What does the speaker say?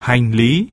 hành lý.